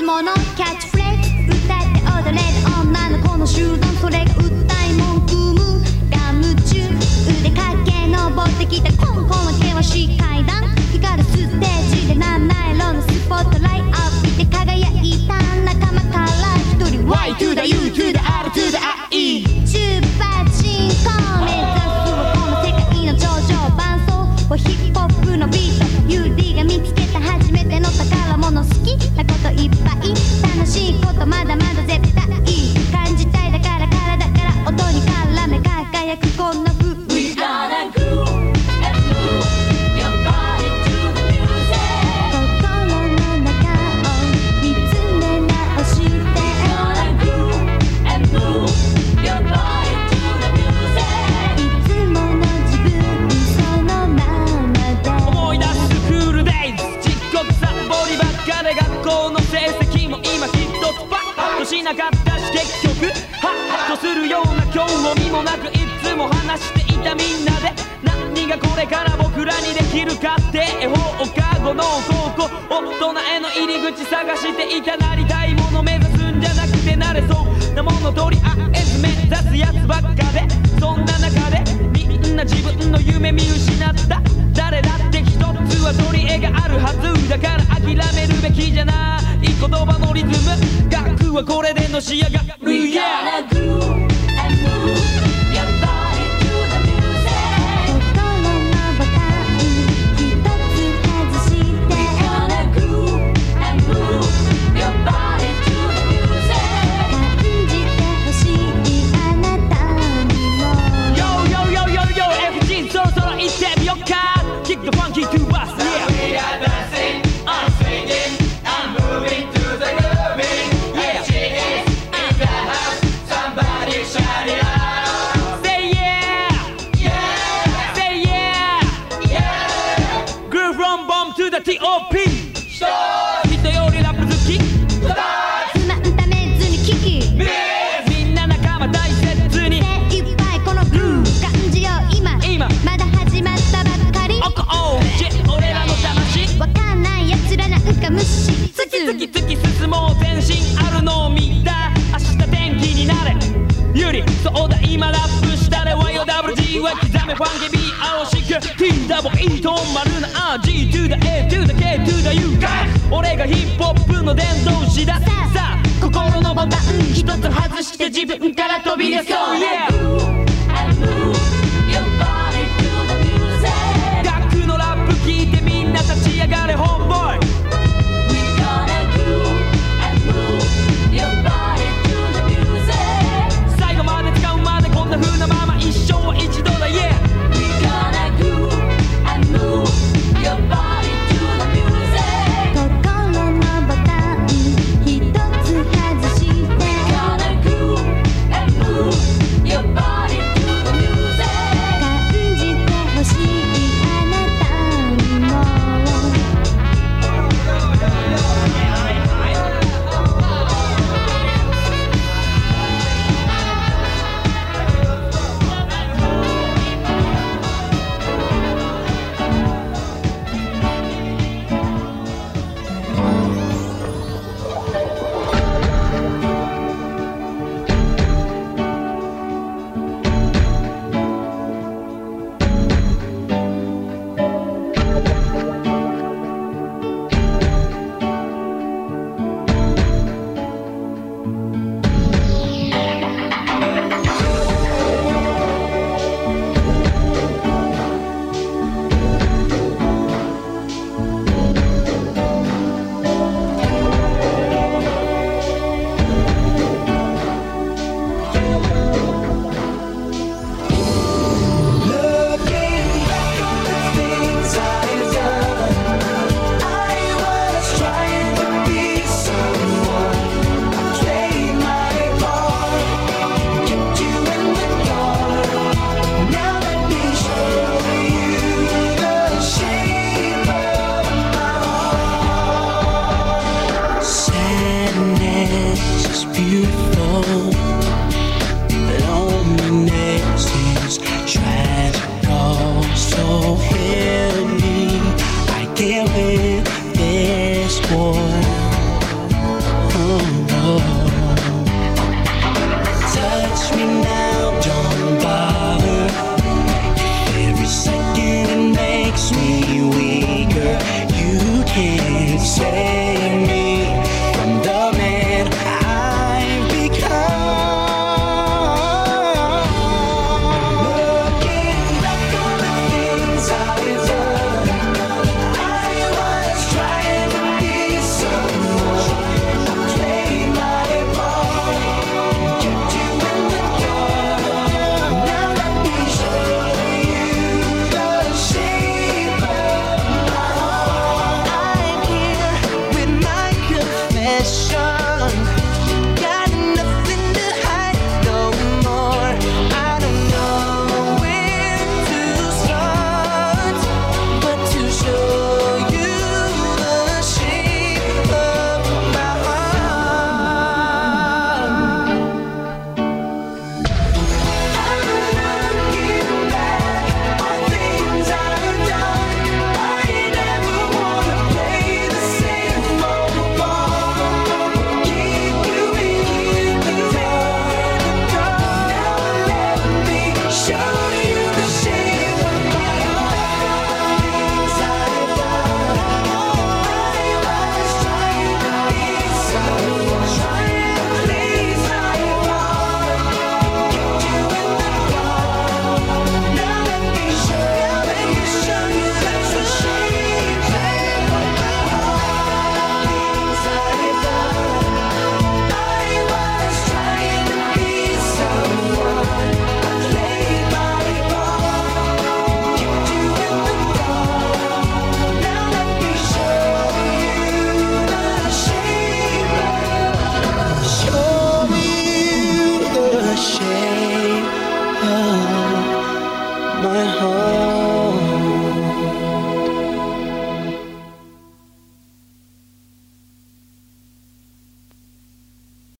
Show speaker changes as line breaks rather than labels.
キャッチフレーズ歌って踊れる女の子の集団それが歌い文句むが夢中腕かけ登ってきたコンコンの険しい階段。光るステージで七色のスポットライトかで
学校の成績も今一つパッとしなかったし結局ハッとするような興味もなくいつも話していたみんなで何がこれから僕らにできるかって放課後の高校大人への入り口探していたなりたいもの目指すんじゃなくてなれそうなものとりあえず目指すやつばっかでそんな中でみんな自分の夢見失った誰だって一つは取り柄があるはずだはこれでのし上がる
We Groove
from bomb to the TOP
人
人よりラップ好き。
つまんためずに聞き。
みんな仲間大切に。
精一杯このグルー感じよう今。
今。
まだ始まったばっかり。
おこおじ俺らの魂。
わかんない奴らなんか無視しつ
突き
つ
突き進もう前進あるのを見た。明日天気になれ。有利そうだ今ラップしたれ。YOWG は刻め。ファンケ B 青しくボ E と丸な G to the A to the K to the U 俺がヒップホップの伝道師だ。さあ心のボタン一つ外して自分から飛び出そう。Yeah